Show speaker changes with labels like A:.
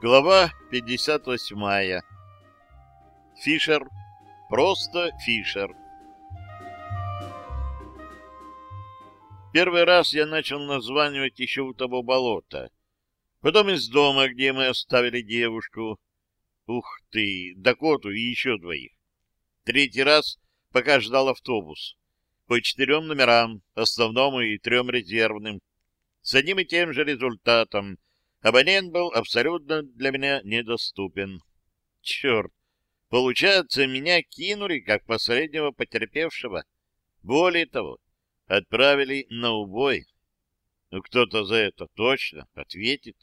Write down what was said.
A: Глава 58. Фишер. Просто Фишер. Первый раз я начал названивать еще у того болота. Потом из дома, где мы оставили девушку. Ух ты, Дакоту и еще двоих. Третий раз, пока ждал автобус. По четырем номерам, основному и трем резервным. С одним и тем же результатом — Абонент был абсолютно для меня недоступен. Черт! Получается, меня кинули как последнего потерпевшего. Более того, отправили на убой. Ну, кто-то за это точно ответит.